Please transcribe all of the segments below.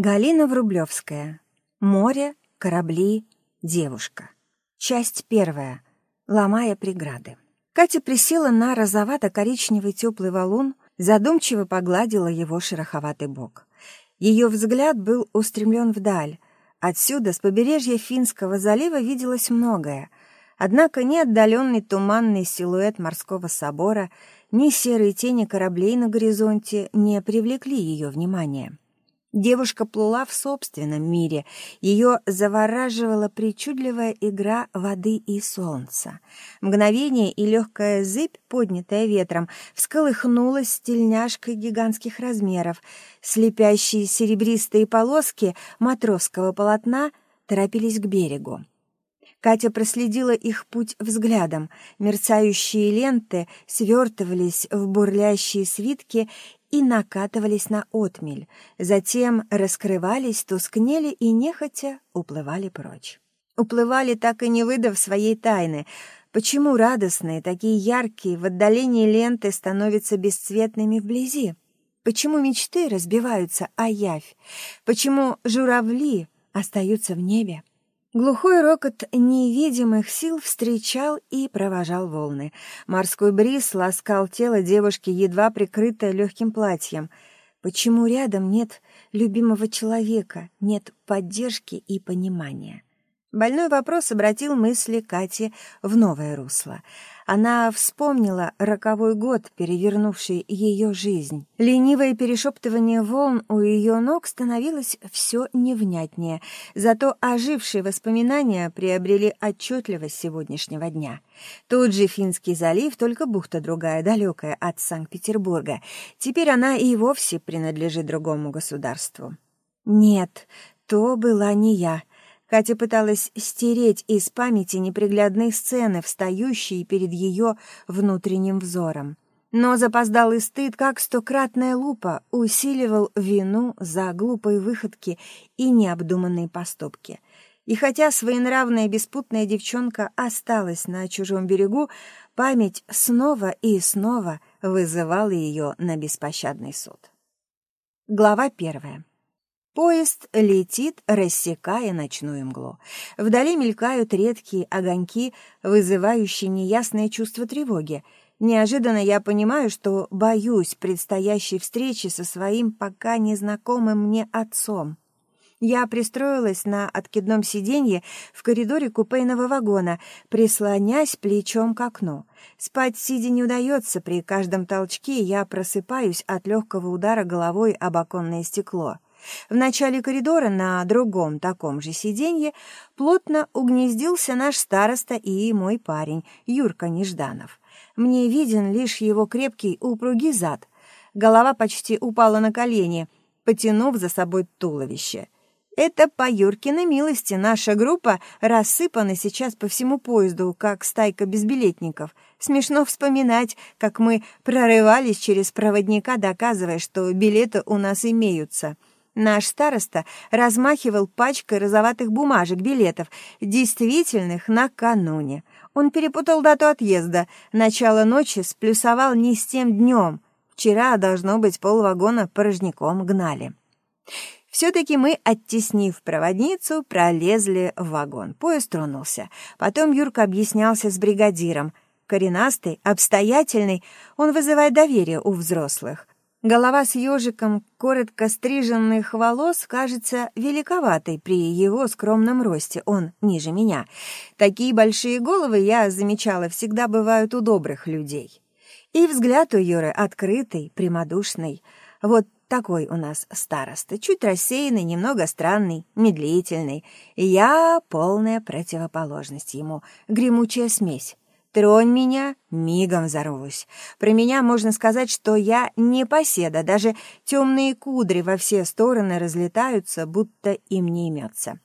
Галина Врублевская. Море, корабли, девушка. Часть первая. Ломая преграды. Катя присела на розовато-коричневый теплый валун, задумчиво погладила его шероховатый бок. Ее взгляд был устремлен вдаль. Отсюда, с побережья Финского залива, виделось многое. Однако ни отдаленный туманный силуэт морского собора, ни серые тени кораблей на горизонте не привлекли ее внимания. Девушка плыла в собственном мире. Ее завораживала причудливая игра воды и солнца. Мгновение и легкая зыбь, поднятая ветром, всколыхнулась тельняшкой гигантских размеров. Слепящие серебристые полоски матросского полотна торопились к берегу. Катя проследила их путь взглядом. Мерцающие ленты свертывались в бурлящие свитки и накатывались на отмель, затем раскрывались, тускнели и нехотя уплывали прочь. Уплывали, так и не выдав своей тайны. Почему радостные, такие яркие, в отдалении ленты становятся бесцветными вблизи? Почему мечты разбиваются о явь? Почему журавли остаются в небе? Глухой рокот невидимых сил встречал и провожал волны. Морской бриз ласкал тело девушки, едва прикрытое легким платьем. Почему рядом нет любимого человека, нет поддержки и понимания? Больной вопрос обратил мысли Кати в новое русло — она вспомнила роковой год, перевернувший ее жизнь. Ленивое перешептывание волн у ее ног становилось все невнятнее, зато ожившие воспоминания приобрели отчетливость сегодняшнего дня. Тут же Финский залив, только бухта другая, далекая от Санкт-Петербурга. Теперь она и вовсе принадлежит другому государству. Нет, то была не я. Катя пыталась стереть из памяти неприглядные сцены, встающие перед ее внутренним взором. Но запоздалый стыд, как стократная лупа, усиливал вину за глупые выходки и необдуманные поступки. И хотя своенравная беспутная девчонка осталась на чужом берегу, память снова и снова вызывала ее на беспощадный суд. Глава первая. Поезд летит, рассекая ночную мглу. Вдали мелькают редкие огоньки, вызывающие неясное чувство тревоги. Неожиданно я понимаю, что боюсь предстоящей встречи со своим пока незнакомым мне отцом. Я пристроилась на откидном сиденье в коридоре купейного вагона, прислонясь плечом к окну. Спать сидя не удается, при каждом толчке я просыпаюсь от легкого удара головой об оконное стекло. В начале коридора на другом таком же сиденье плотно угнездился наш староста и мой парень, Юрка Нежданов. Мне виден лишь его крепкий упругий зад. Голова почти упала на колени, потянув за собой туловище. Это по Юркиной милости наша группа рассыпана сейчас по всему поезду, как стайка безбилетников. Смешно вспоминать, как мы прорывались через проводника, доказывая, что билеты у нас имеются — Наш староста размахивал пачкой розоватых бумажек, билетов, действительных накануне. Он перепутал дату отъезда. Начало ночи сплюсовал не с тем днем. Вчера, должно быть, полвагона порожняком гнали. Все-таки мы, оттеснив проводницу, пролезли в вагон. Поезд тронулся. Потом Юрка объяснялся с бригадиром. Коренастый, обстоятельный, он вызывает доверие у взрослых. Голова с ежиком коротко стриженных волос кажется великоватой при его скромном росте, он ниже меня. Такие большие головы, я замечала, всегда бывают у добрых людей. И взгляд у Юры открытый, прямодушный. Вот такой у нас староста, чуть рассеянный, немного странный, медлительный. Я полная противоположность ему, гремучая смесь. Тронь меня, мигом взорвусь. Про меня можно сказать, что я не поседа, даже темные кудри во все стороны разлетаются, будто им не имется.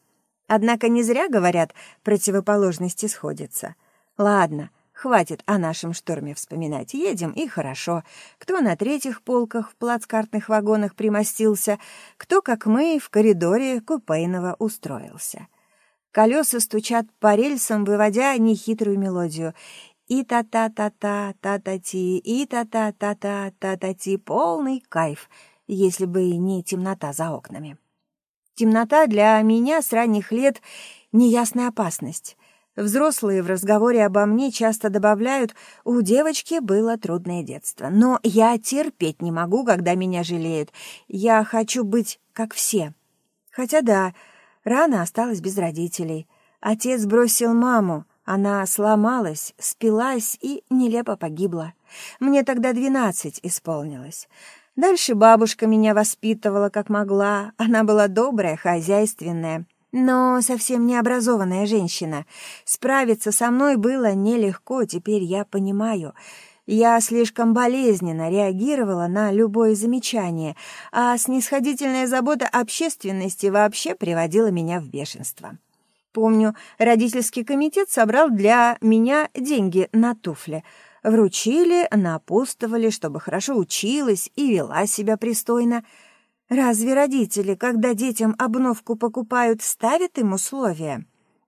Однако не зря говорят, противоположности сходятся. Ладно, хватит о нашем шторме вспоминать. Едем, и хорошо. Кто на третьих полках в плацкартных вагонах примостился, кто, как мы, в коридоре купейного устроился. Колеса стучат по рельсам, выводя нехитрую мелодию. И та-та-та-та, та-та-ти, и та-та-та-та, та-та-ти. Полный кайф, если бы не темнота за окнами. Темнота для меня с ранних лет — неясная опасность. Взрослые в разговоре обо мне часто добавляют, у девочки было трудное детство. Но я терпеть не могу, когда меня жалеют. Я хочу быть как все. Хотя да, рано осталась без родителей. Отец бросил маму, она сломалась, спилась и нелепо погибла. Мне тогда двенадцать исполнилось. Дальше бабушка меня воспитывала как могла. Она была добрая, хозяйственная, но совсем не образованная женщина. Справиться со мной было нелегко, теперь я понимаю. Я слишком болезненно реагировала на любое замечание, а снисходительная забота общественности вообще приводила меня в бешенство. Помню, родительский комитет собрал для меня деньги на туфли. Вручили, напутствовали, чтобы хорошо училась и вела себя пристойно — Разве родители, когда детям обновку покупают, ставят им условия?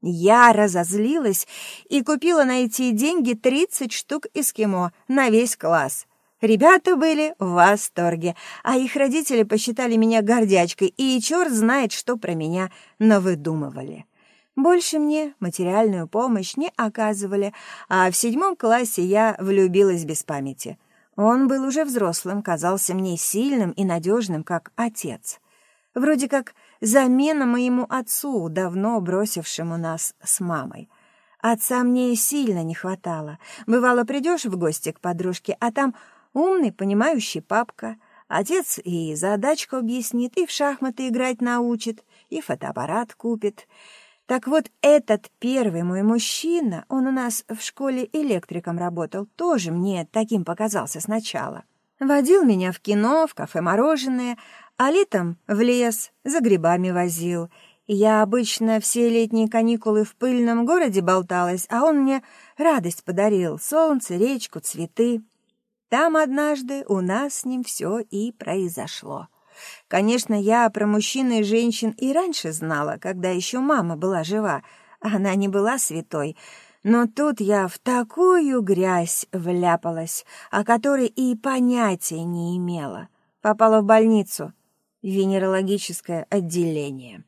Я разозлилась и купила на эти деньги 30 штук эскимо на весь класс. Ребята были в восторге, а их родители посчитали меня гордячкой, и черт знает, что про меня навыдумывали. Больше мне материальную помощь не оказывали, а в седьмом классе я влюбилась без памяти — он был уже взрослым, казался мне сильным и надежным, как отец. Вроде как замена моему отцу, давно бросившему нас с мамой. Отца мне сильно не хватало. Бывало, придешь в гости к подружке, а там умный, понимающий папка. Отец и задачку объяснит, и в шахматы играть научит, и фотоаппарат купит. Так вот, этот первый мой мужчина, он у нас в школе электриком работал, тоже мне таким показался сначала. Водил меня в кино, в кафе мороженое, а летом в лес за грибами возил. Я обычно все летние каникулы в пыльном городе болталась, а он мне радость подарил — солнце, речку, цветы. Там однажды у нас с ним все и произошло. Конечно, я про мужчин и женщин и раньше знала, когда еще мама была жива. Она не была святой. Но тут я в такую грязь вляпалась, о которой и понятия не имела. Попала в больницу, венерологическое отделение.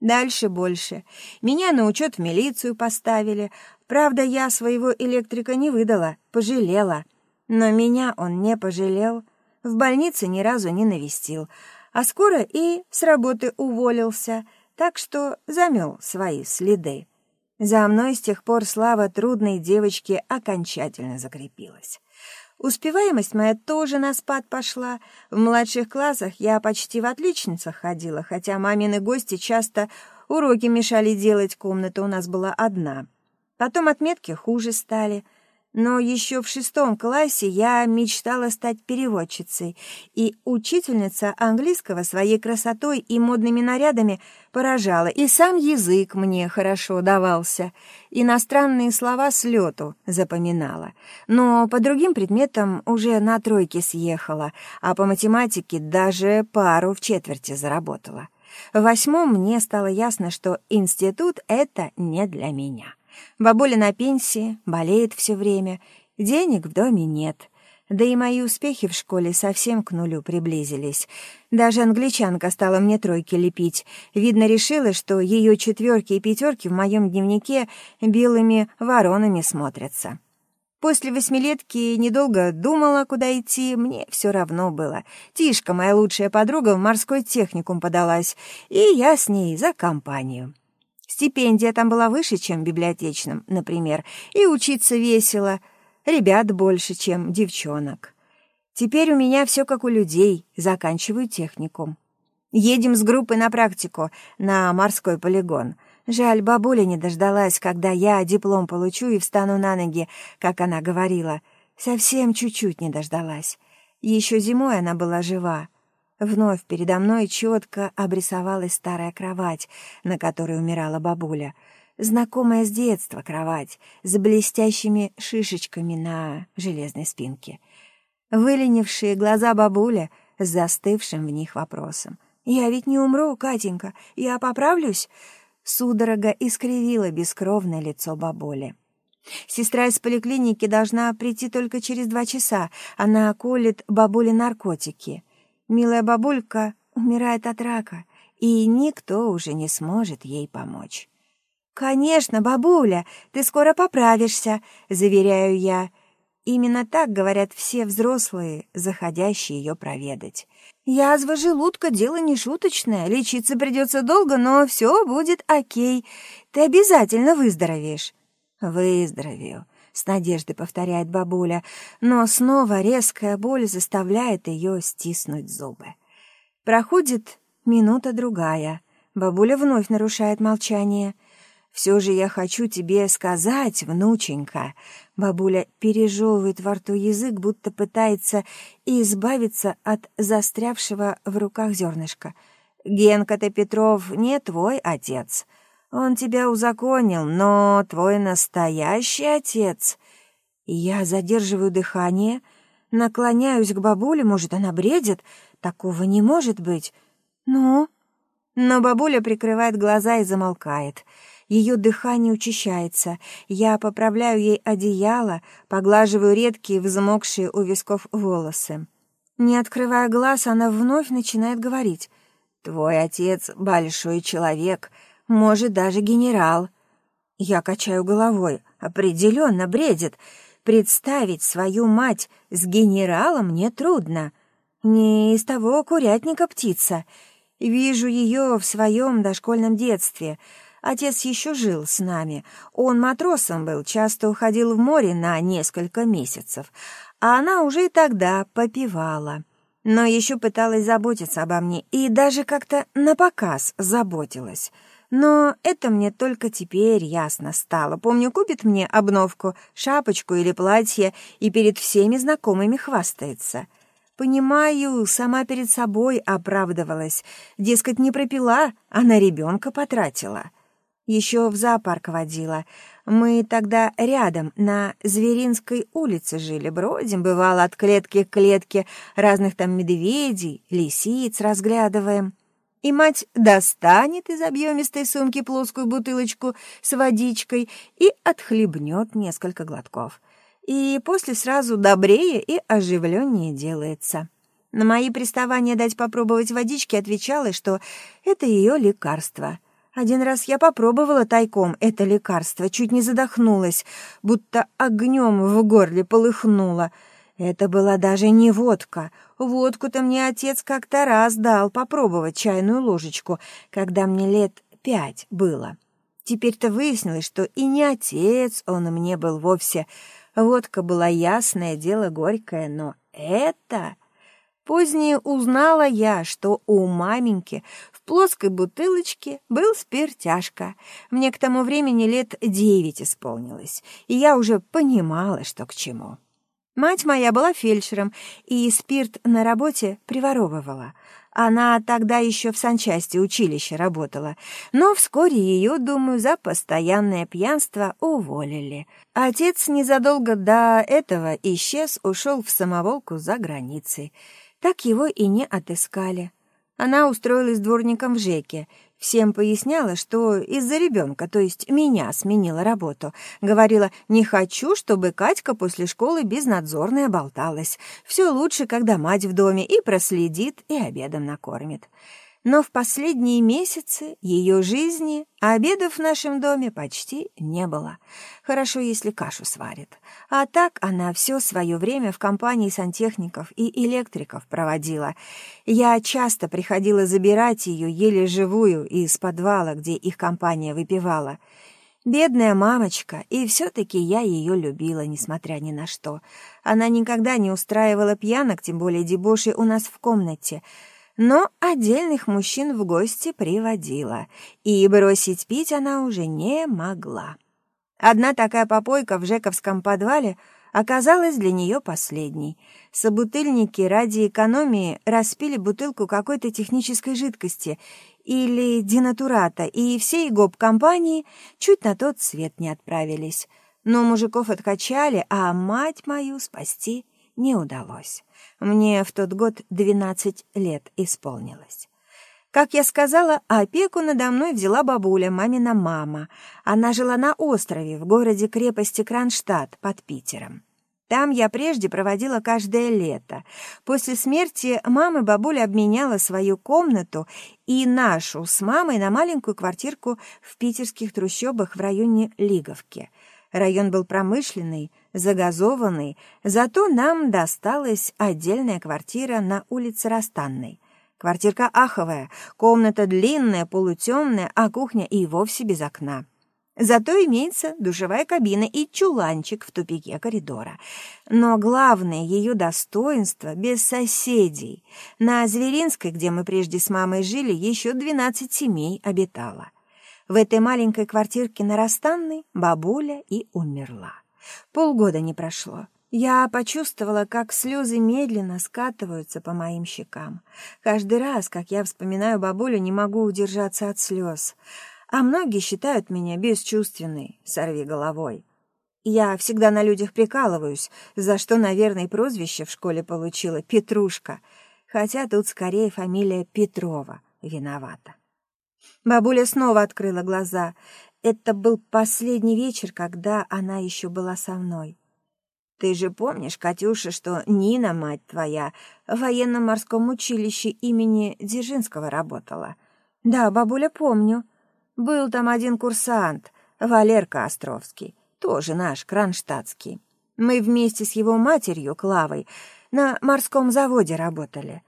Дальше больше. Меня на учет в милицию поставили. Правда, я своего электрика не выдала, пожалела. Но меня он не пожалел, в больнице ни разу не навестил, а скоро и с работы уволился, так что замел свои следы. За мной с тех пор слава трудной девочки окончательно закрепилась. Успеваемость моя тоже на спад пошла. В младших классах я почти в отличницах ходила, хотя мамины гости часто уроки мешали делать, комната у нас была одна. Потом отметки хуже стали — но еще в шестом классе я мечтала стать переводчицей, и учительница английского своей красотой и модными нарядами поражала, и сам язык мне хорошо давался, иностранные слова с лету запоминала. Но по другим предметам уже на тройке съехала, а по математике даже пару в четверти заработала. В восьмом мне стало ясно, что институт — это не для меня. Бабуля на пенсии, болеет все время, денег в доме нет. Да и мои успехи в школе совсем к нулю приблизились. Даже англичанка стала мне тройки лепить. Видно, решила, что ее четверки и пятерки в моем дневнике белыми воронами смотрятся. После восьмилетки недолго думала, куда идти, мне все равно было. Тишка, моя лучшая подруга, в морской техникум подалась, и я с ней за компанию. Стипендия там была выше, чем в библиотечном, например, и учиться весело, ребят больше, чем девчонок. Теперь у меня все как у людей, заканчиваю техникум. Едем с группой на практику, на морской полигон. Жаль, бабуля не дождалась, когда я диплом получу и встану на ноги, как она говорила. Совсем чуть-чуть не дождалась. Еще зимой она была жива. Вновь передо мной четко обрисовалась старая кровать, на которой умирала бабуля. Знакомая с детства кровать, с блестящими шишечками на железной спинке. Выленившие глаза бабуля с застывшим в них вопросом. «Я ведь не умру, Катенька, я поправлюсь?» Судорога искривила бескровное лицо бабули. Сестра из поликлиники должна прийти только через два часа. Она колет бабуле наркотики. Милая бабулька умирает от рака, и никто уже не сможет ей помочь. «Конечно, бабуля, ты скоро поправишься», — заверяю я. Именно так говорят все взрослые, заходящие ее проведать. Язва желудка — дело не шуточное, лечиться придется долго, но все будет окей. Ты обязательно выздоровеешь. Выздоровею, — с надеждой повторяет бабуля, но снова резкая боль заставляет ее стиснуть зубы. Проходит минута-другая. Бабуля вновь нарушает молчание. «Все же я хочу тебе сказать, внученька». Бабуля пережевывает во рту язык, будто пытается избавиться от застрявшего в руках зернышка. «Генка-то Петров не твой отец. Он тебя узаконил, но твой настоящий отец...» Я задерживаю дыхание, наклоняюсь к бабуле, может, она бредит. Такого не может быть. «Ну?» Но бабуля прикрывает глаза и замолкает. Ее дыхание учащается. Я поправляю ей одеяло, поглаживаю редкие, взмокшие у висков волосы. Не открывая глаз, она вновь начинает говорить. «Твой отец — большой человек, может, даже генерал». Я качаю головой. Определенно бредит. Представить свою мать с генералом мне трудно. Не из того курятника птица. Вижу ее в своем дошкольном детстве — Отец еще жил с нами. Он матросом был, часто уходил в море на несколько месяцев. А она уже и тогда попивала. Но еще пыталась заботиться обо мне и даже как-то на показ заботилась. Но это мне только теперь ясно стало. Помню, купит мне обновку, шапочку или платье и перед всеми знакомыми хвастается. Понимаю, сама перед собой оправдывалась. Дескать, не пропила, а на ребенка потратила. Еще в зоопарк водила. Мы тогда рядом, на Зверинской улице жили, бродим, бывало, от клетки к клетке, разных там медведей, лисиц разглядываем. И мать достанет из объемистой сумки плоскую бутылочку с водичкой и отхлебнет несколько глотков. И после сразу добрее и оживленнее делается. На мои приставания дать попробовать водички отвечала, что это ее лекарство — один раз я попробовала тайком это лекарство, чуть не задохнулась, будто огнем в горле полыхнула. Это была даже не водка. Водку-то мне отец как-то раз дал попробовать чайную ложечку, когда мне лет пять было. Теперь-то выяснилось, что и не отец он мне был вовсе. Водка была ясное дело горькая, но это... Позднее узнала я, что у маменьки в плоской бутылочке был спиртяшка. Мне к тому времени лет девять исполнилось, и я уже понимала, что к чему. Мать моя была фельдшером, и спирт на работе приворовывала. Она тогда еще в санчасти училища работала, но вскоре ее, думаю, за постоянное пьянство уволили. Отец незадолго до этого исчез, ушел в самоволку за границей. Так его и не отыскали. Она устроилась дворником в ЖЭКе, всем поясняла, что из-за ребенка, то есть меня, сменила работу. Говорила, не хочу, чтобы Катька после школы безнадзорная болталась. Все лучше, когда мать в доме и проследит, и обедом накормит но в последние месяцы ее жизни обедов в нашем доме почти не было. Хорошо, если кашу сварит. А так она все свое время в компании сантехников и электриков проводила. Я часто приходила забирать ее еле живую из подвала, где их компания выпивала. Бедная мамочка, и все-таки я ее любила, несмотря ни на что. Она никогда не устраивала пьянок, тем более дебоши у нас в комнате — но отдельных мужчин в гости приводила, и бросить пить она уже не могла. Одна такая попойка в Жековском подвале оказалась для нее последней. Собутыльники ради экономии распили бутылку какой-то технической жидкости или денатурата, и всей гоп-компании чуть на тот свет не отправились. Но мужиков откачали, а мать мою спасти не удалось. Мне в тот год 12 лет исполнилось. Как я сказала, опеку надо мной взяла бабуля, мамина мама. Она жила на острове, в городе-крепости Кронштадт под Питером. Там я прежде проводила каждое лето. После смерти мамы бабуля обменяла свою комнату и нашу с мамой на маленькую квартирку в питерских трущобах в районе Лиговки. Район был промышленный, загазованный, зато нам досталась отдельная квартира на улице Растанной. Квартирка аховая, комната длинная, полутемная, а кухня и вовсе без окна. Зато имеется душевая кабина и чуланчик в тупике коридора. Но главное ее достоинство — без соседей. На Зверинской, где мы прежде с мамой жили, еще 12 семей обитало. В этой маленькой квартирке на Растанной бабуля и умерла. Полгода не прошло. Я почувствовала, как слезы медленно скатываются по моим щекам. Каждый раз, как я вспоминаю бабулю, не могу удержаться от слез. А многие считают меня бесчувственной, сорви головой. Я всегда на людях прикалываюсь, за что, наверное, прозвище в школе получила Петрушка, хотя тут скорее фамилия Петрова виновата. Бабуля снова открыла глаза. Это был последний вечер, когда она еще была со мной. Ты же помнишь, Катюша, что Нина, мать твоя, в военно-морском училище имени Дзержинского работала? Да, бабуля, помню. Был там один курсант, Валерка Островский, тоже наш, кронштадтский. Мы вместе с его матерью, Клавой, на морском заводе работали.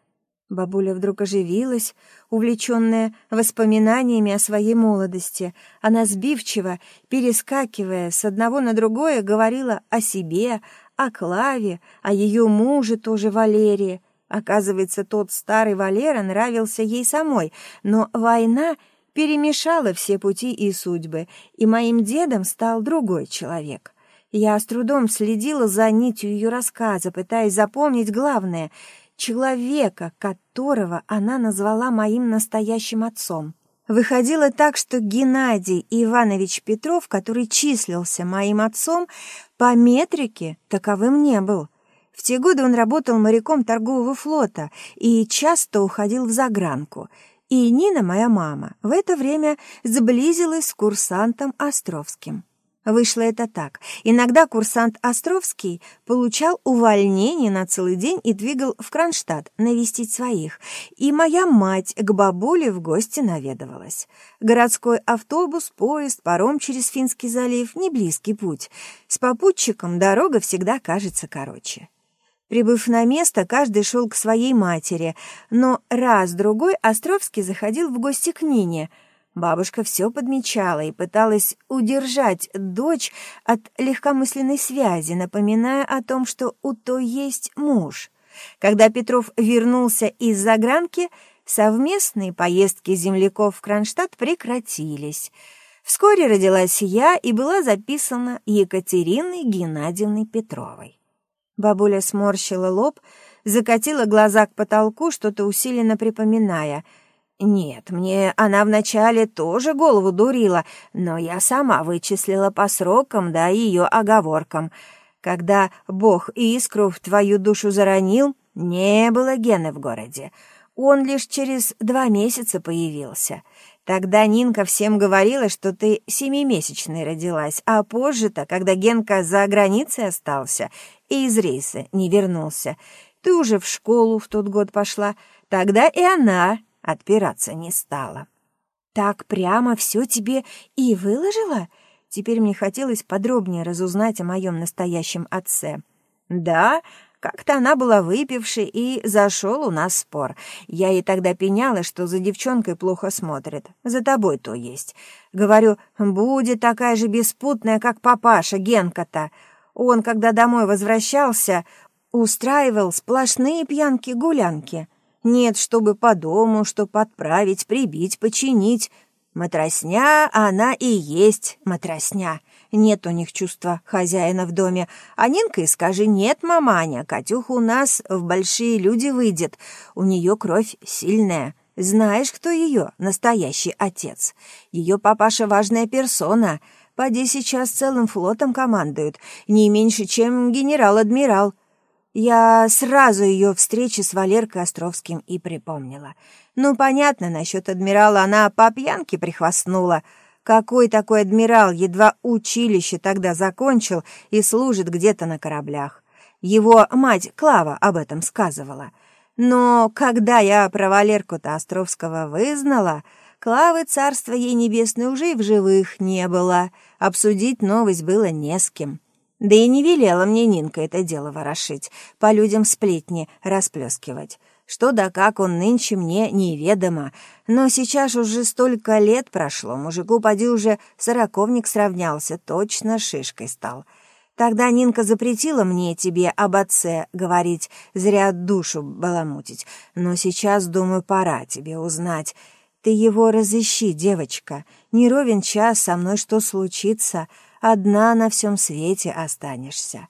Бабуля вдруг оживилась, увлеченная воспоминаниями о своей молодости. Она сбивчиво, перескакивая с одного на другое, говорила о себе, о Клаве, о ее муже, тоже Валерии. Оказывается, тот старый Валера нравился ей самой, но война — перемешала все пути и судьбы, и моим дедом стал другой человек. Я с трудом следила за нитью ее рассказа, пытаясь запомнить главное — человека, которого она назвала моим настоящим отцом. Выходило так, что Геннадий Иванович Петров, который числился моим отцом, по метрике таковым не был. В те годы он работал моряком торгового флота и часто уходил в загранку — и Нина, моя мама, в это время сблизилась с курсантом Островским. Вышло это так. Иногда курсант Островский получал увольнение на целый день и двигал в Кронштадт навестить своих. И моя мать к бабуле в гости наведывалась. Городской автобус, поезд, паром через Финский залив — не близкий путь. С попутчиком дорога всегда кажется короче. Прибыв на место, каждый шел к своей матери, но раз-другой Островский заходил в гости к Нине. Бабушка все подмечала и пыталась удержать дочь от легкомысленной связи, напоминая о том, что у той есть муж. Когда Петров вернулся из загранки, совместные поездки земляков в Кронштадт прекратились. Вскоре родилась я и была записана Екатериной Геннадьевной Петровой. Бабуля сморщила лоб, закатила глаза к потолку, что-то усиленно припоминая. «Нет, мне она вначале тоже голову дурила, но я сама вычислила по срокам да ее оговоркам. Когда Бог искру в твою душу заронил, не было Гены в городе. Он лишь через два месяца появился. Тогда Нинка всем говорила, что ты семимесячной родилась, а позже-то, когда Генка за границей остался и из рейса не вернулся, ты уже в школу в тот год пошла, тогда и она отпираться не стала. Так прямо все тебе и выложила? Теперь мне хотелось подробнее разузнать о моем настоящем отце. Да, как-то она была выпившей, и зашел у нас спор. Я ей тогда пеняла, что за девчонкой плохо смотрит. За тобой то есть. Говорю, будет такая же беспутная, как папаша Генка-то. Он, когда домой возвращался, устраивал сплошные пьянки-гулянки. Нет, чтобы по дому, что подправить, прибить, починить. Матросня она и есть матросня. Нет у них чувства хозяина в доме. А Нинка и скажи, нет, маманя, Катюха у нас в большие люди выйдет. У нее кровь сильная. Знаешь, кто ее настоящий отец? Ее папаша важная персона. Поди сейчас целым флотом командует, не меньше, чем генерал-адмирал. Я сразу ее встречи с Валеркой Островским и припомнила. Ну, понятно, насчет адмирала она по пьянке прихвастнула — какой такой адмирал едва училище тогда закончил и служит где-то на кораблях? Его мать Клава об этом сказывала. Но когда я про Валерку-то Островского вызнала, Клавы царства ей небесное уже и в живых не было. Обсудить новость было не с кем. Да и не велела мне Нинка это дело ворошить, по людям сплетни расплескивать. Что да как он нынче мне неведомо. Но сейчас уже столько лет прошло, мужику поди уже сороковник сравнялся, точно шишкой стал. Тогда Нинка запретила мне тебе об отце говорить, зря душу баламутить. Но сейчас, думаю, пора тебе узнать. Ты его разыщи, девочка. Не ровен час со мной что случится, одна на всем свете останешься.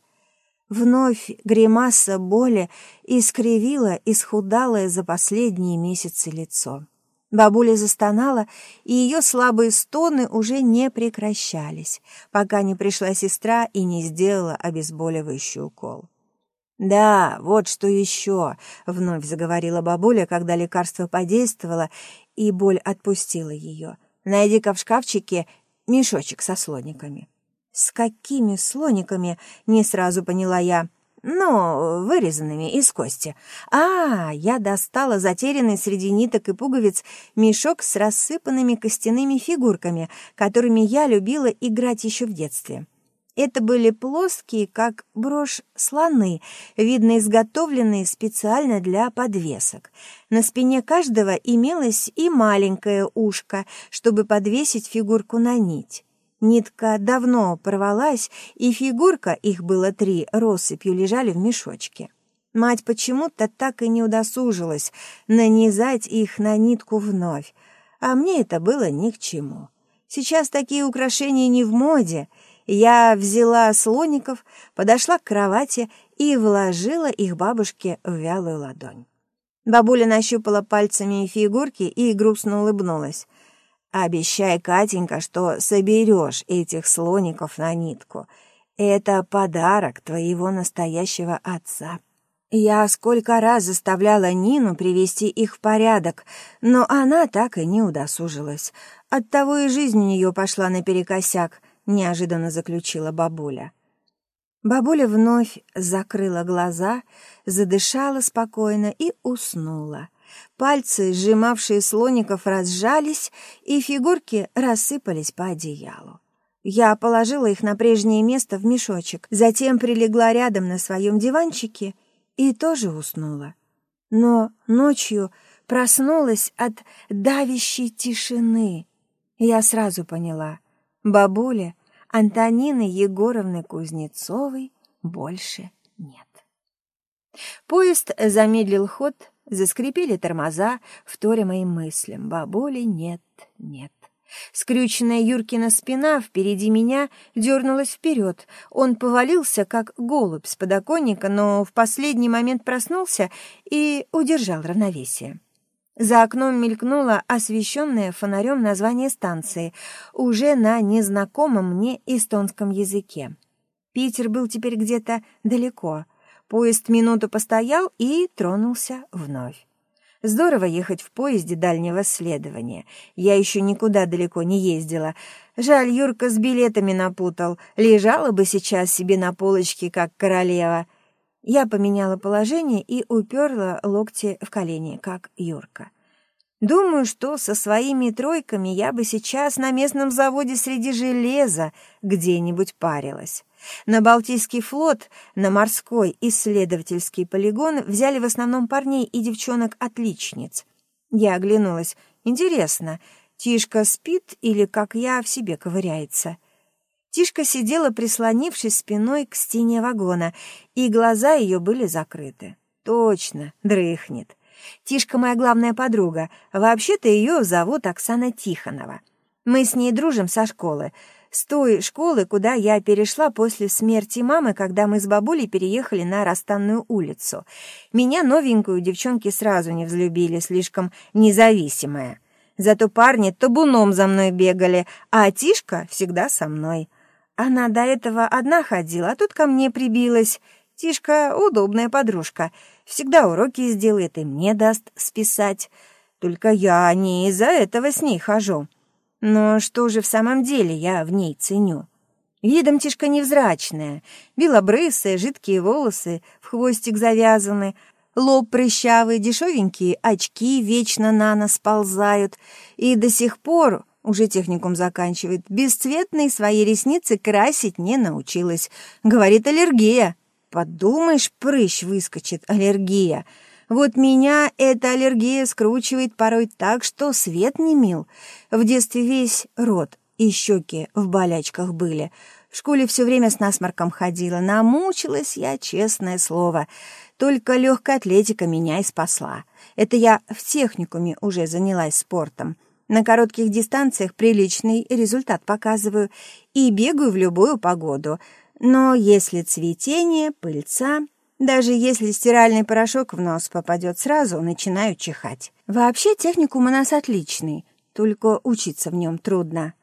Вновь гримаса боли искривила исхудалое за последние месяцы лицо. Бабуля застонала, и ее слабые стоны уже не прекращались, пока не пришла сестра и не сделала обезболивающий укол. «Да, вот что еще», — вновь заговорила бабуля, когда лекарство подействовало, и боль отпустила ее. «Найди-ка в шкафчике мешочек со слониками». «С какими слониками?» — не сразу поняла я. «Ну, вырезанными из кости. А, я достала затерянный среди ниток и пуговиц мешок с рассыпанными костяными фигурками, которыми я любила играть еще в детстве. Это были плоские, как брошь, слоны, видно изготовленные специально для подвесок. На спине каждого имелось и маленькое ушко, чтобы подвесить фигурку на нить. Нитка давно порвалась, и фигурка, их было три, россыпью лежали в мешочке. Мать почему-то так и не удосужилась нанизать их на нитку вновь, а мне это было ни к чему. Сейчас такие украшения не в моде. Я взяла слоников, подошла к кровати и вложила их бабушке в вялую ладонь. Бабуля нащупала пальцами фигурки и грустно улыбнулась. Обещай, Катенька, что соберешь этих слоников на нитку. Это подарок твоего настоящего отца. Я сколько раз заставляла Нину привести их в порядок, но она так и не удосужилась. Оттого и жизнь у нее пошла наперекосяк, неожиданно заключила бабуля. Бабуля вновь закрыла глаза, задышала спокойно и уснула. Пальцы, сжимавшие слоников, разжались, и фигурки рассыпались по одеялу. Я положила их на прежнее место в мешочек, затем прилегла рядом на своем диванчике и тоже уснула. Но ночью проснулась от давящей тишины. Я сразу поняла, бабуля Антонины Егоровны Кузнецовой больше нет. Поезд замедлил ход, Заскрипели тормоза, вторя моим мыслям. Бабули нет, нет. Скрюченная Юркина спина впереди меня дернулась вперед. Он повалился, как голубь с подоконника, но в последний момент проснулся и удержал равновесие. За окном мелькнуло освещенное фонарем название станции, уже на незнакомом мне эстонском языке. Питер был теперь где-то далеко. Поезд минуту постоял и тронулся вновь. Здорово ехать в поезде дальнего следования. Я еще никуда далеко не ездила. Жаль, Юрка с билетами напутал. Лежала бы сейчас себе на полочке, как королева. Я поменяла положение и уперла локти в колени, как Юрка. Думаю, что со своими тройками я бы сейчас на местном заводе среди железа где-нибудь парилась. На Балтийский флот, на морской исследовательский полигон взяли в основном парней и девчонок-отличниц. Я оглянулась. Интересно, Тишка спит или, как я, в себе ковыряется? Тишка сидела, прислонившись спиной к стене вагона, и глаза ее были закрыты. Точно, дрыхнет. Тишка моя главная подруга. Вообще-то ее зовут Оксана Тихонова. Мы с ней дружим со школы с той школы, куда я перешла после смерти мамы, когда мы с бабулей переехали на Растанную улицу. Меня новенькую девчонки сразу не взлюбили, слишком независимая. Зато парни табуном за мной бегали, а Тишка всегда со мной. Она до этого одна ходила, а тут ко мне прибилась. Тишка — удобная подружка. Всегда уроки сделает и мне даст списать. Только я не из-за этого с ней хожу. Но что же в самом деле я в ней ценю? Видом тишка невзрачная, белобрысая, жидкие волосы, в хвостик завязаны, лоб прыщавый, дешевенькие очки вечно на нос ползают, и до сих пор, уже техникум заканчивает, бесцветные свои ресницы красить не научилась. Говорит, аллергия. Подумаешь, прыщ выскочит, аллергия. Вот меня эта аллергия скручивает порой так, что свет не мил. В детстве весь рот и щеки в болячках были. В школе все время с насморком ходила. Намучилась я, честное слово. Только легкая атлетика меня и спасла. Это я в техникуме уже занялась спортом. На коротких дистанциях приличный результат показываю и бегаю в любую погоду. Но если цветение, пыльца, даже если стиральный порошок в нос попадет сразу, начинаю чихать. Вообще техникум у нас отличный, только учиться в нем трудно.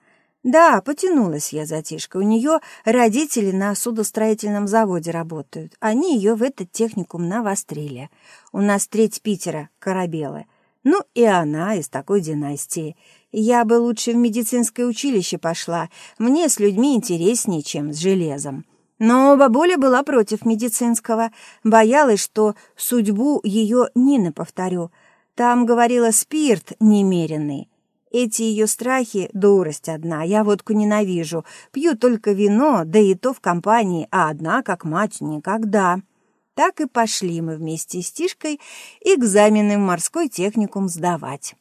Да, потянулась я за Тишкой. У нее родители на судостроительном заводе работают. Они ее в этот техникум навострили. У нас треть Питера — корабелы. Ну и она из такой династии. Я бы лучше в медицинское училище пошла. Мне с людьми интереснее, чем с железом. Но бабуля была против медицинского. Боялась, что судьбу ее Нины повторю. Там, говорила, спирт немеренный. Эти ее страхи — дурость одна, я водку ненавижу. Пью только вино, да и то в компании, а одна, как мать, никогда. Так и пошли мы вместе с Тишкой экзамены в морской техникум сдавать.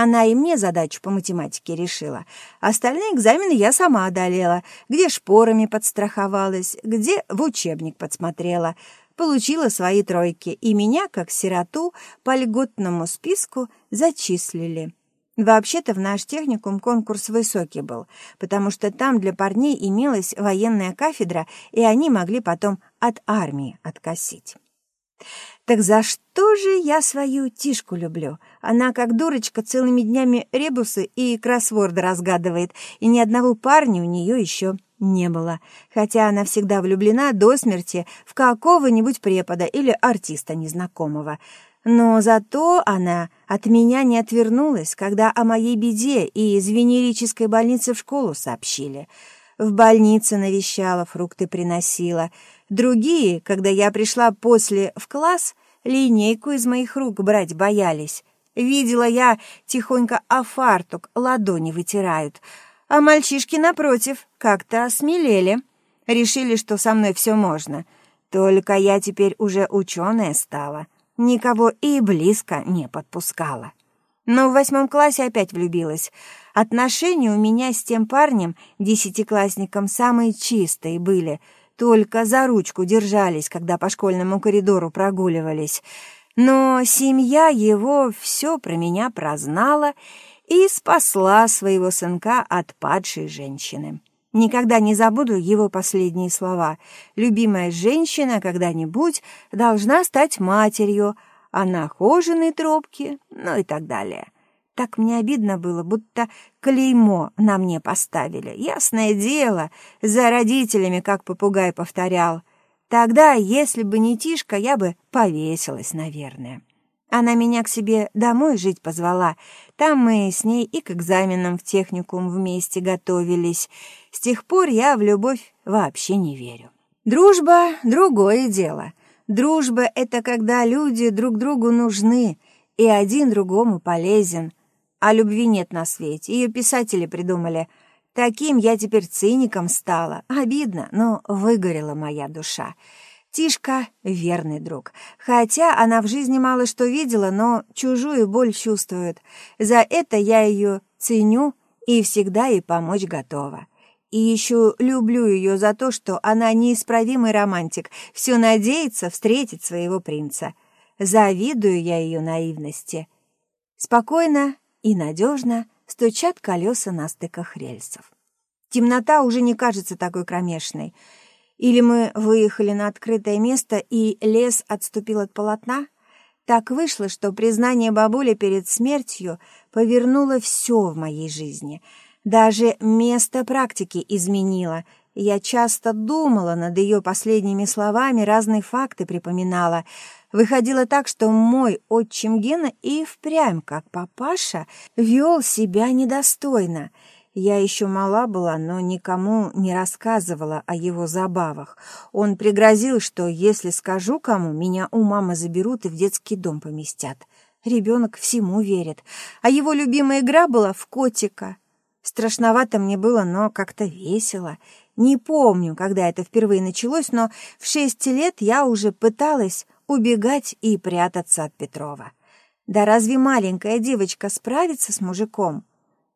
Она и мне задачу по математике решила. Остальные экзамены я сама одолела, где шпорами подстраховалась, где в учебник подсмотрела. Получила свои тройки, и меня, как сироту, по льготному списку зачислили. Вообще-то в наш техникум конкурс высокий был, потому что там для парней имелась военная кафедра, и они могли потом от армии откосить. Так за что же я свою Тишку люблю? Она, как дурочка, целыми днями ребусы и кроссворды разгадывает, и ни одного парня у нее еще не было, хотя она всегда влюблена до смерти в какого-нибудь препода или артиста незнакомого — но зато она от меня не отвернулась, когда о моей беде и из венерической больницы в школу сообщили. В больнице навещала, фрукты приносила. Другие, когда я пришла после в класс, линейку из моих рук брать боялись. Видела я тихонько о фартук, ладони вытирают. А мальчишки, напротив, как-то осмелели. Решили, что со мной все можно. Только я теперь уже ученая стала никого и близко не подпускала. Но в восьмом классе опять влюбилась. Отношения у меня с тем парнем, десятиклассником, самые чистые были, только за ручку держались, когда по школьному коридору прогуливались. Но семья его все про меня прознала и спасла своего сынка от падшей женщины. Никогда не забуду его последние слова. «Любимая женщина когда-нибудь должна стать матерью, а на хоженой тропке...» ну и так далее. Так мне обидно было, будто клеймо на мне поставили. Ясное дело, за родителями, как попугай повторял. Тогда, если бы не Тишка, я бы повесилась, наверное. Она меня к себе домой жить позвала. Там мы с ней и к экзаменам в техникум вместе готовились. С тех пор я в любовь вообще не верю. Дружба — другое дело. Дружба — это когда люди друг другу нужны, и один другому полезен. А любви нет на свете, ее писатели придумали. Таким я теперь циником стала. Обидно, но выгорела моя душа. Тишка — верный друг. Хотя она в жизни мало что видела, но чужую боль чувствует. За это я ее ценю и всегда ей помочь готова. И еще люблю ее за то, что она неисправимый романтик, все надеется встретить своего принца. Завидую я ее наивности. Спокойно и надежно стучат колеса на стыках рельсов. Темнота уже не кажется такой кромешной — или мы выехали на открытое место, и лес отступил от полотна? Так вышло, что признание бабули перед смертью повернуло все в моей жизни. Даже место практики изменило. Я часто думала над ее последними словами, разные факты припоминала. Выходило так, что мой отчим Гена и впрямь, как папаша, вел себя недостойно — Я еще мала была, но никому не рассказывала о его забавах. Он пригрозил, что если скажу кому, меня у мамы заберут и в детский дом поместят. Ребенок всему верит. А его любимая игра была в котика. Страшновато мне было, но как-то весело. Не помню, когда это впервые началось, но в шесть лет я уже пыталась убегать и прятаться от Петрова. Да разве маленькая девочка справится с мужиком?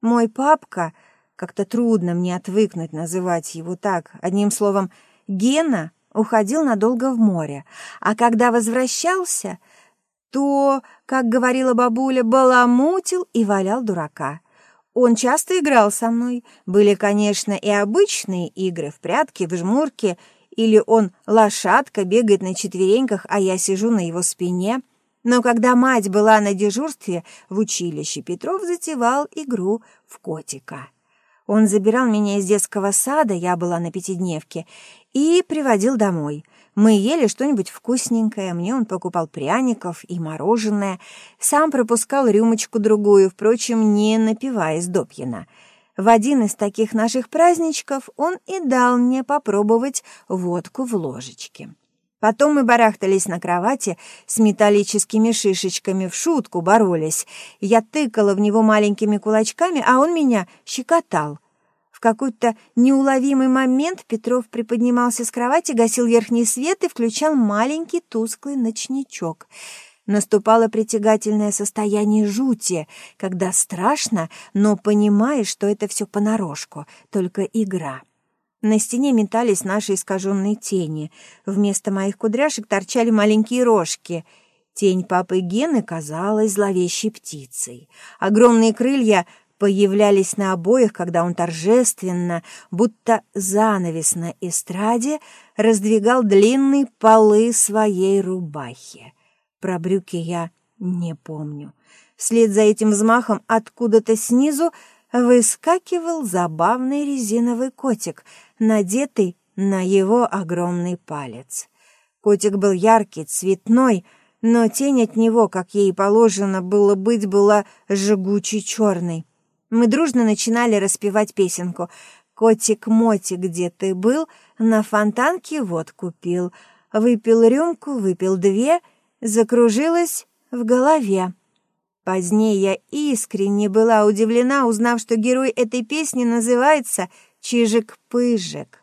Мой папка как-то трудно мне отвыкнуть называть его так. Одним словом, Гена уходил надолго в море, а когда возвращался, то, как говорила бабуля, баламутил и валял дурака. Он часто играл со мной. Были, конечно, и обычные игры в прятки, в жмурки, или он лошадка бегает на четвереньках, а я сижу на его спине. Но когда мать была на дежурстве в училище, Петров затевал игру в котика. Он забирал меня из детского сада, я была на пятидневке, и приводил домой. Мы ели что-нибудь вкусненькое, мне он покупал пряников и мороженое, сам пропускал рюмочку-другую, впрочем, не напиваясь допьяна. В один из таких наших праздничков он и дал мне попробовать водку в ложечке. Потом мы барахтались на кровати с металлическими шишечками, в шутку боролись. Я тыкала в него маленькими кулачками, а он меня щекотал. В какой-то неуловимый момент Петров приподнимался с кровати, гасил верхний свет и включал маленький тусклый ночничок. Наступало притягательное состояние жути, когда страшно, но понимаешь, что это все понарошку, только игра. На стене метались наши искаженные тени. Вместо моих кудряшек торчали маленькие рожки. Тень папы Гены казалась зловещей птицей. Огромные крылья появлялись на обоих, когда он торжественно, будто занавес на эстраде, раздвигал длинные полы своей рубахи. Про брюки я не помню. Вслед за этим взмахом откуда-то снизу выскакивал забавный резиновый котик, надетый на его огромный палец. Котик был яркий, цветной, но тень от него, как ей положено было быть, была жгучей черной. Мы дружно начинали распевать песенку «Котик-мотик, где ты был? На фонтанке вот купил. Выпил рюмку, выпил две, закружилась в голове». Позднее я искренне была удивлена, узнав, что герой этой песни называется «Чижик-пыжик».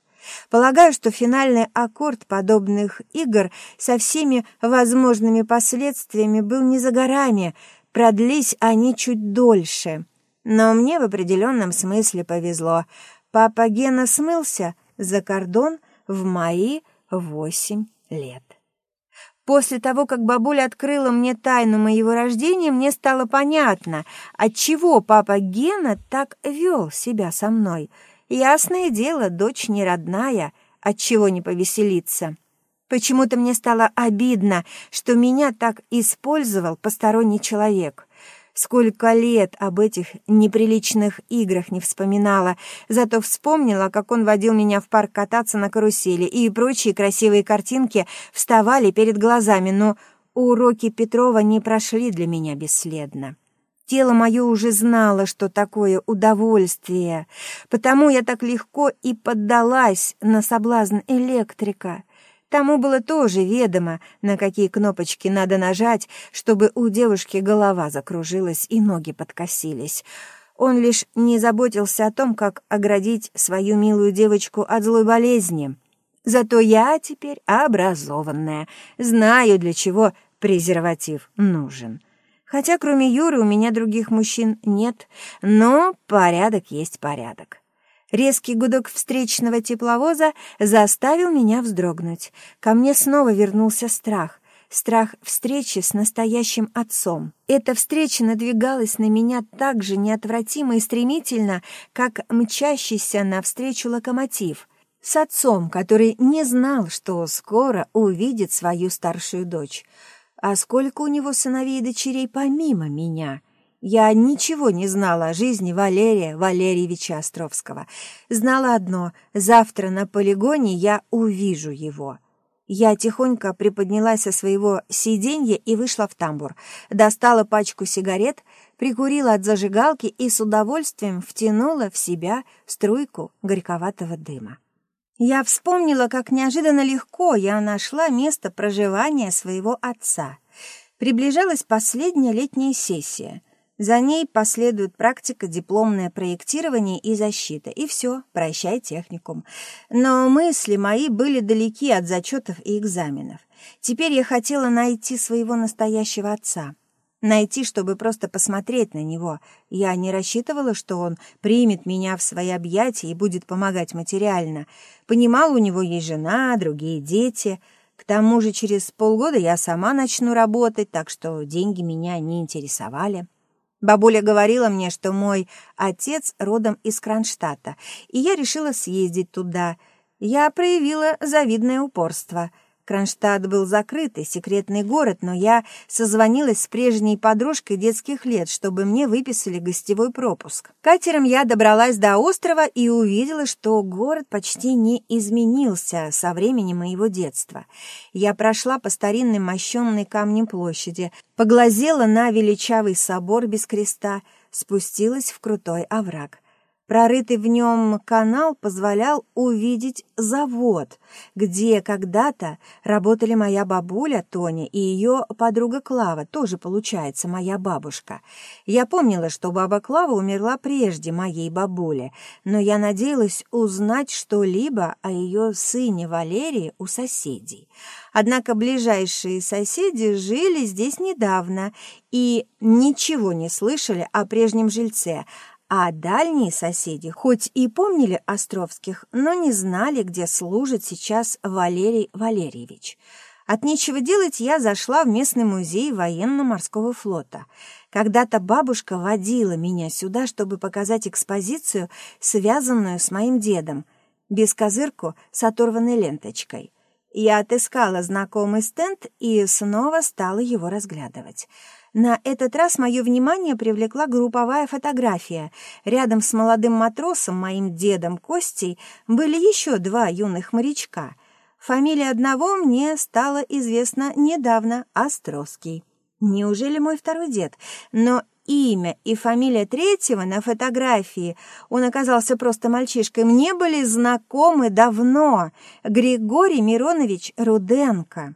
Полагаю, что финальный аккорд подобных игр со всеми возможными последствиями был не за горами, продлись они чуть дольше. Но мне в определенном смысле повезло. Папа Гена смылся за кордон в мои восемь лет. После того, как бабуля открыла мне тайну моего рождения, мне стало понятно, отчего папа Гена так вел себя со мной. Ясное дело, дочь не родная, отчего не повеселиться. Почему-то мне стало обидно, что меня так использовал посторонний человек. Сколько лет об этих неприличных играх не вспоминала, зато вспомнила, как он водил меня в парк кататься на карусели, и прочие красивые картинки вставали перед глазами, но уроки Петрова не прошли для меня бесследно. Тело мое уже знало, что такое удовольствие, потому я так легко и поддалась на соблазн электрика. Тому было тоже ведомо, на какие кнопочки надо нажать, чтобы у девушки голова закружилась и ноги подкосились. Он лишь не заботился о том, как оградить свою милую девочку от злой болезни. Зато я теперь образованная, знаю, для чего презерватив нужен. Хотя кроме Юры у меня других мужчин нет, но порядок есть порядок. Резкий гудок встречного тепловоза заставил меня вздрогнуть. Ко мне снова вернулся страх. Страх встречи с настоящим отцом. Эта встреча надвигалась на меня так же неотвратимо и стремительно, как мчащийся навстречу локомотив. С отцом, который не знал, что скоро увидит свою старшую дочь. А сколько у него сыновей и дочерей помимо меня — я ничего не знала о жизни Валерия Валерьевича Островского. Знала одно — завтра на полигоне я увижу его. Я тихонько приподнялась со своего сиденья и вышла в тамбур. Достала пачку сигарет, прикурила от зажигалки и с удовольствием втянула в себя струйку горьковатого дыма. Я вспомнила, как неожиданно легко я нашла место проживания своего отца. Приближалась последняя летняя сессия. За ней последует практика, дипломное проектирование и защита. И все, прощай техникум. Но мысли мои были далеки от зачетов и экзаменов. Теперь я хотела найти своего настоящего отца. Найти, чтобы просто посмотреть на него. Я не рассчитывала, что он примет меня в свои объятия и будет помогать материально. Понимала, у него есть жена, другие дети. К тому же через полгода я сама начну работать, так что деньги меня не интересовали. Бабуля говорила мне, что мой отец родом из Кронштадта, и я решила съездить туда. Я проявила завидное упорство — Кронштадт был закрытый, секретный город, но я созвонилась с прежней подружкой детских лет, чтобы мне выписали гостевой пропуск. Катером я добралась до острова и увидела, что город почти не изменился со времени моего детства. Я прошла по старинной мощенной камнем площади, поглазела на величавый собор без креста, спустилась в крутой овраг — Прорытый в нем канал позволял увидеть завод, где когда-то работали моя бабуля Тоня и ее подруга Клава, тоже, получается, моя бабушка. Я помнила, что баба Клава умерла прежде моей бабули, но я надеялась узнать что-либо о ее сыне Валерии у соседей. Однако ближайшие соседи жили здесь недавно и ничего не слышали о прежнем жильце, а дальние соседи хоть и помнили Островских, но не знали, где служит сейчас Валерий Валерьевич. От нечего делать я зашла в местный музей военно-морского флота. Когда-то бабушка водила меня сюда, чтобы показать экспозицию, связанную с моим дедом, без козырку с оторванной ленточкой. Я отыскала знакомый стенд и снова стала его разглядывать. На этот раз мое внимание привлекла групповая фотография. Рядом с молодым матросом, моим дедом Костей, были еще два юных морячка. Фамилия одного мне стала известна недавно — Островский. Неужели мой второй дед? Но имя и фамилия третьего на фотографии, он оказался просто мальчишкой, мне были знакомы давно. Григорий Миронович Руденко.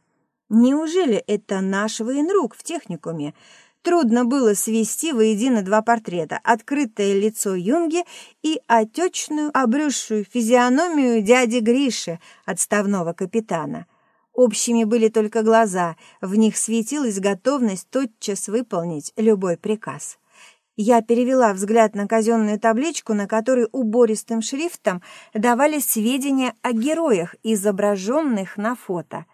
Неужели это наш военрук в техникуме? Трудно было свести воедино два портрета — открытое лицо Юнги и отечную, обрюзшую физиономию дяди Гриши, отставного капитана. Общими были только глаза, в них светилась готовность тотчас выполнить любой приказ. Я перевела взгляд на казенную табличку, на которой убористым шрифтом давались сведения о героях, изображенных на фото —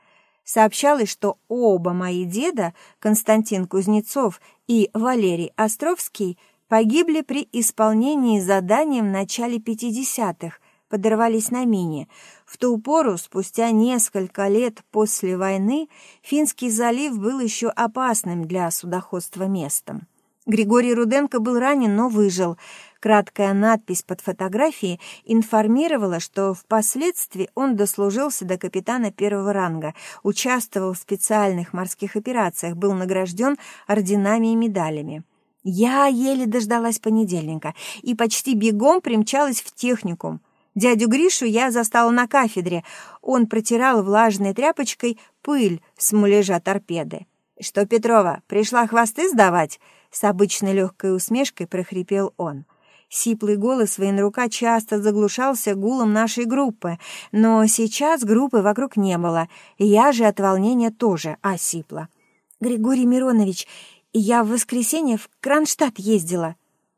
сообщалось, что оба мои деда, Константин Кузнецов и Валерий Островский, погибли при исполнении задания в начале 50-х, подорвались на мине. В ту пору, спустя несколько лет после войны, Финский залив был еще опасным для судоходства местом. Григорий Руденко был ранен, но выжил. Краткая надпись под фотографией информировала, что впоследствии он дослужился до капитана первого ранга, участвовал в специальных морских операциях, был награжден орденами и медалями. Я еле дождалась понедельника и почти бегом примчалась в техникум. Дядю Гришу я застала на кафедре. Он протирал влажной тряпочкой пыль с муляжа торпеды. «Что, Петрова, пришла хвосты сдавать?» С обычной легкой усмешкой прохрипел он. Сиплый голос военрука часто заглушался гулом нашей группы, но сейчас группы вокруг не было, я же от волнения тоже осипла. «Григорий Миронович, я в воскресенье в Кронштадт ездила».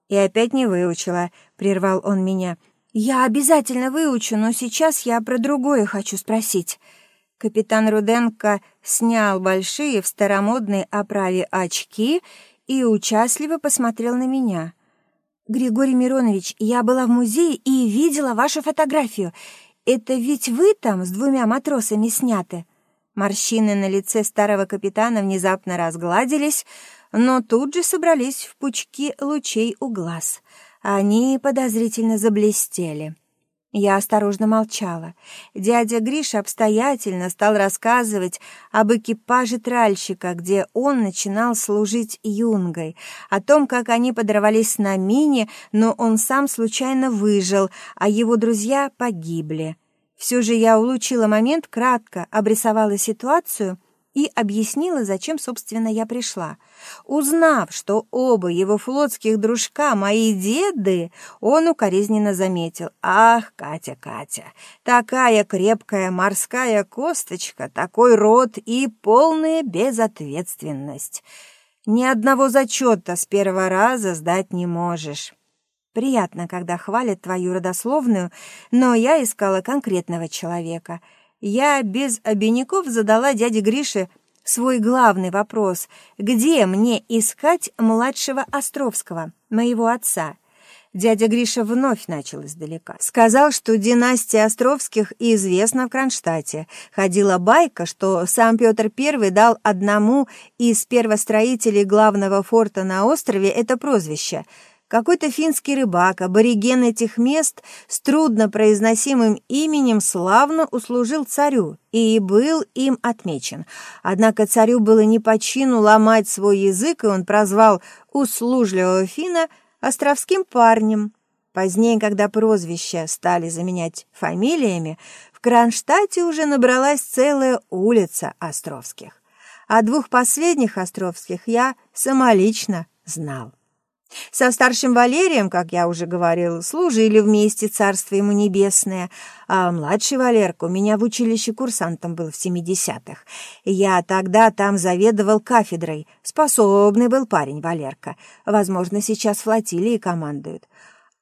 «И опять не выучила», — прервал он меня. «Я обязательно выучу, но сейчас я про другое хочу спросить». Капитан Руденко снял большие в старомодной оправе очки и участливо посмотрел на меня — «Григорий Миронович, я была в музее и видела вашу фотографию. Это ведь вы там с двумя матросами сняты?» Морщины на лице старого капитана внезапно разгладились, но тут же собрались в пучки лучей у глаз. Они подозрительно заблестели. Я осторожно молчала. Дядя Гриша обстоятельно стал рассказывать об экипаже тральщика, где он начинал служить юнгой, о том, как они подорвались на мине, но он сам случайно выжил, а его друзья погибли. Все же я улучила момент, кратко обрисовала ситуацию — и объяснила, зачем, собственно, я пришла. Узнав, что оба его флотских дружка мои деды, он укоризненно заметил. «Ах, Катя, Катя, такая крепкая морская косточка, такой род и полная безответственность. Ни одного зачета с первого раза сдать не можешь». Приятно, когда хвалят твою родословную, но я искала конкретного человека — я без обиняков задала дяде Грише свой главный вопрос. Где мне искать младшего Островского, моего отца? Дядя Гриша вновь начал издалека. Сказал, что династия Островских известна в Кронштадте. Ходила байка, что сам Петр I дал одному из первостроителей главного форта на острове это прозвище — какой-то финский рыбак, абориген этих мест, с труднопроизносимым именем славно услужил царю и был им отмечен. Однако царю было не по чину ломать свой язык, и он прозвал услужливого фина островским парнем. Позднее, когда прозвища стали заменять фамилиями, в Кронштадте уже набралась целая улица Островских. А двух последних Островских я самолично знал. Со старшим Валерием, как я уже говорил, служили вместе, царство ему небесное, а младший Валерка у меня в училище курсантом был в семидесятых. Я тогда там заведовал кафедрой, способный был парень Валерка. Возможно, сейчас флотилии командует.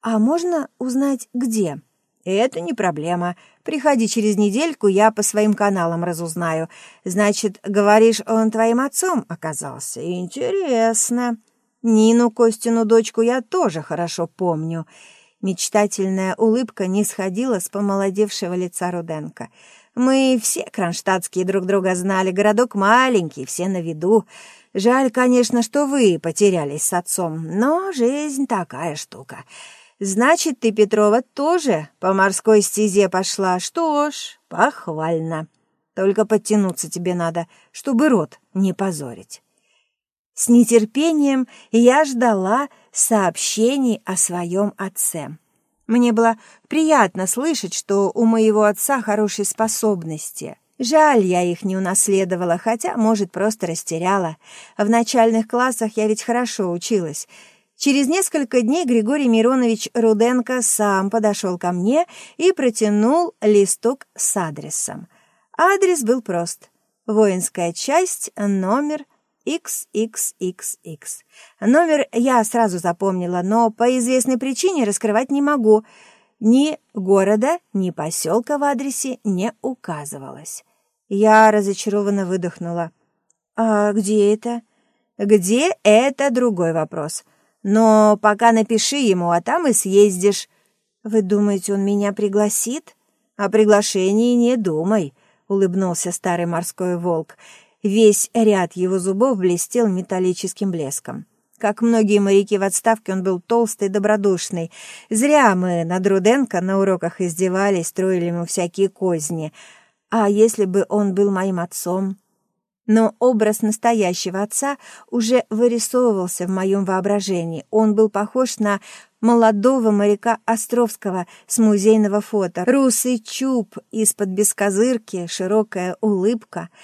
А можно узнать, где?» «Это не проблема. Приходи через недельку, я по своим каналам разузнаю. Значит, говоришь, он твоим отцом оказался? Интересно». Нину, Костину дочку, я тоже хорошо помню. Мечтательная улыбка не сходила с помолодевшего лица Руденко. Мы все кронштадтские друг друга знали, городок маленький, все на виду. Жаль, конечно, что вы потерялись с отцом, но жизнь такая штука. Значит, ты, Петрова, тоже по морской стезе пошла. Что ж, похвально. Только подтянуться тебе надо, чтобы рот не позорить. С нетерпением я ждала сообщений о своем отце. Мне было приятно слышать, что у моего отца хорошие способности. Жаль, я их не унаследовала, хотя, может, просто растеряла. В начальных классах я ведь хорошо училась. Через несколько дней Григорий Миронович Руденко сам подошел ко мне и протянул листок с адресом. Адрес был прост. Воинская часть, номер XXXX. Номер я сразу запомнила, но по известной причине раскрывать не могу. Ни города, ни поселка в адресе не указывалось. Я разочарованно выдохнула. «А где это?» «Где — это другой вопрос. Но пока напиши ему, а там и съездишь». «Вы думаете, он меня пригласит?» «О приглашении не думай», — улыбнулся старый морской волк. Весь ряд его зубов блестел металлическим блеском. Как многие моряки в отставке, он был толстый и добродушный. Зря мы над Руденко на уроках издевались, строили ему всякие козни. А если бы он был моим отцом? Но образ настоящего отца уже вырисовывался в моем воображении. Он был похож на молодого моряка Островского с музейного фото. Русый чуб из-под бескозырки, широкая улыбка —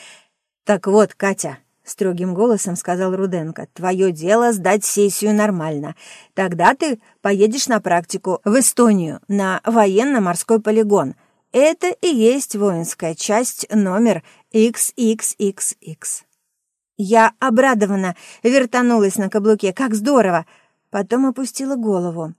«Так вот, Катя», — строгим голосом сказал Руденко, «твое дело сдать сессию нормально. Тогда ты поедешь на практику в Эстонию, на военно-морской полигон. Это и есть воинская часть номер XXXX». Я обрадованно вертанулась на каблуке. «Как здорово!» Потом опустила голову.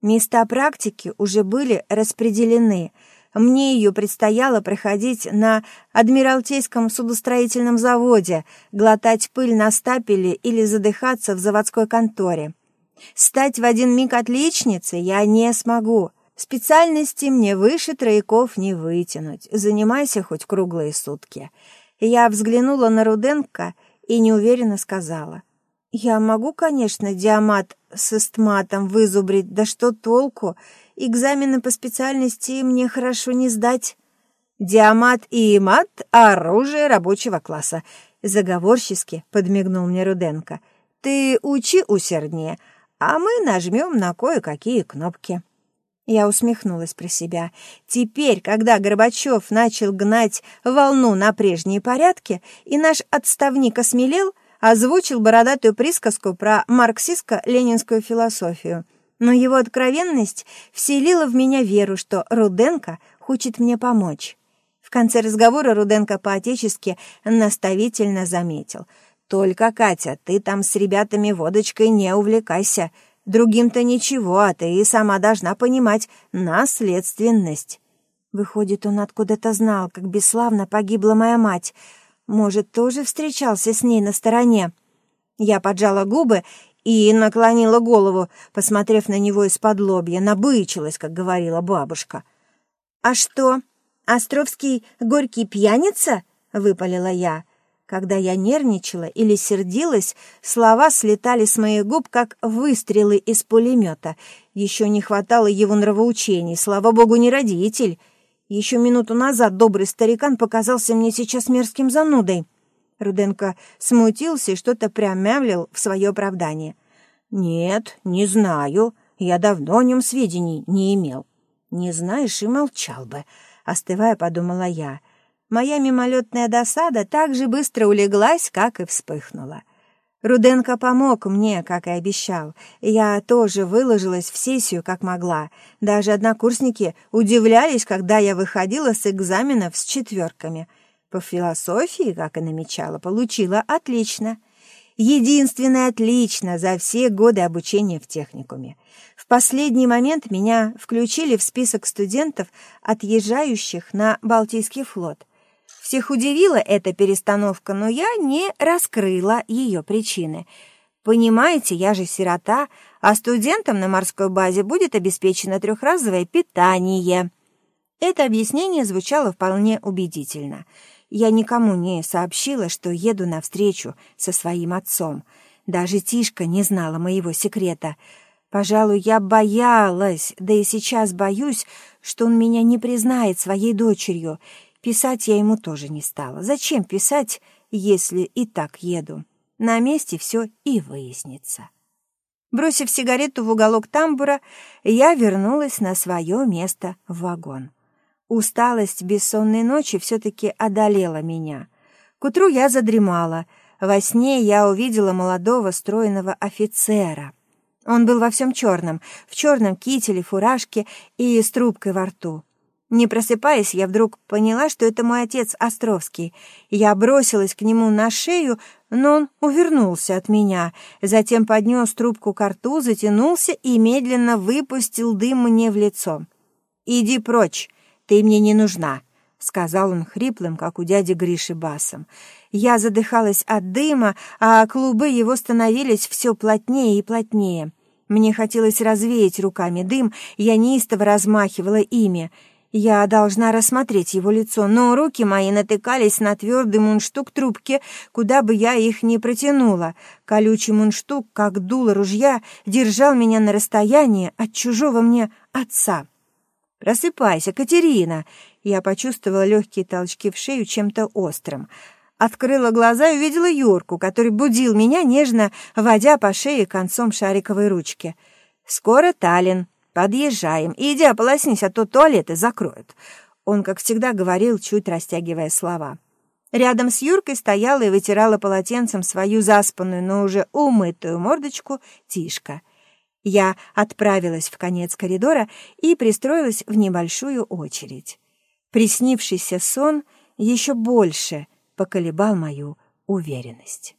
Места практики уже были распределены — мне ее предстояло проходить на Адмиралтейском судостроительном заводе, глотать пыль на стапеле или задыхаться в заводской конторе. Стать в один миг отличницей я не смогу. Специальности мне выше трояков не вытянуть. Занимайся хоть круглые сутки. Я взглянула на Руденко и неуверенно сказала. Я могу, конечно, диамат с эстматом вызубрить, да что толку? Экзамены по специальности мне хорошо не сдать. Диамат и мат — оружие рабочего класса. Заговорчески подмигнул мне Руденко. Ты учи усерднее, а мы нажмем на кое-какие кнопки. Я усмехнулась про себя. Теперь, когда Горбачев начал гнать волну на прежние порядки, и наш отставник осмелел, озвучил бородатую присказку про марксистско-ленинскую философию. Но его откровенность вселила в меня веру, что Руденко хочет мне помочь. В конце разговора Руденко по-отечески наставительно заметил. «Только, Катя, ты там с ребятами водочкой не увлекайся. Другим-то ничего, а ты и сама должна понимать наследственность. Выходит, он откуда-то знал, как бесславно погибла моя мать. Может, тоже встречался с ней на стороне. Я поджала губы и наклонила голову, посмотрев на него из-под лобья, набычилась, как говорила бабушка. «А что, Островский горький пьяница?» — выпалила я. Когда я нервничала или сердилась, слова слетали с моих губ, как выстрелы из пулемета. Еще не хватало его нравоучений, слава богу, не родитель. Еще минуту назад добрый старикан показался мне сейчас мерзким занудой. Руденко смутился и что-то промямлил в свое оправдание. «Нет, не знаю. Я давно о нем сведений не имел». «Не знаешь и молчал бы», — остывая, подумала я. Моя мимолетная досада так же быстро улеглась, как и вспыхнула. Руденко помог мне, как и обещал. Я тоже выложилась в сессию, как могла. Даже однокурсники удивлялись, когда я выходила с экзаменов с четверками. По философии, как и намечала, получила отлично. Единственное отлично за все годы обучения в техникуме. В последний момент меня включили в список студентов, отъезжающих на Балтийский флот — всех удивила эта перестановка, но я не раскрыла ее причины. Понимаете, я же сирота, а студентам на морской базе будет обеспечено трехразовое питание. Это объяснение звучало вполне убедительно. Я никому не сообщила, что еду навстречу со своим отцом. Даже Тишка не знала моего секрета. Пожалуй, я боялась, да и сейчас боюсь, что он меня не признает своей дочерью — Писать я ему тоже не стала. Зачем писать, если и так еду? На месте все и выяснится. Бросив сигарету в уголок тамбура, я вернулась на свое место в вагон. Усталость бессонной ночи все-таки одолела меня. К утру я задремала. Во сне я увидела молодого стройного офицера. Он был во всем черном, в черном кителе, фуражке и с трубкой во рту. Не просыпаясь, я вдруг поняла, что это мой отец Островский. Я бросилась к нему на шею, но он увернулся от меня, затем поднес трубку к рту, затянулся и медленно выпустил дым мне в лицо. «Иди прочь, ты мне не нужна», — сказал он хриплым, как у дяди Гриши басом. Я задыхалась от дыма, а клубы его становились все плотнее и плотнее. Мне хотелось развеять руками дым, я неистово размахивала ими — я должна рассмотреть его лицо, но руки мои натыкались на твердый мундштук трубки, куда бы я их ни протянула. Колючий мундштук, как дуло ружья, держал меня на расстоянии от чужого мне отца. «Просыпайся, Катерина!» Я почувствовала легкие толчки в шею чем-то острым. Открыла глаза и увидела Юрку, который будил меня, нежно водя по шее концом шариковой ручки. «Скоро Таллин», «Подъезжаем. Иди ополоснись, а то туалеты закроют». Он, как всегда, говорил, чуть растягивая слова. Рядом с Юркой стояла и вытирала полотенцем свою заспанную, но уже умытую мордочку Тишка. Я отправилась в конец коридора и пристроилась в небольшую очередь. Приснившийся сон еще больше поколебал мою уверенность.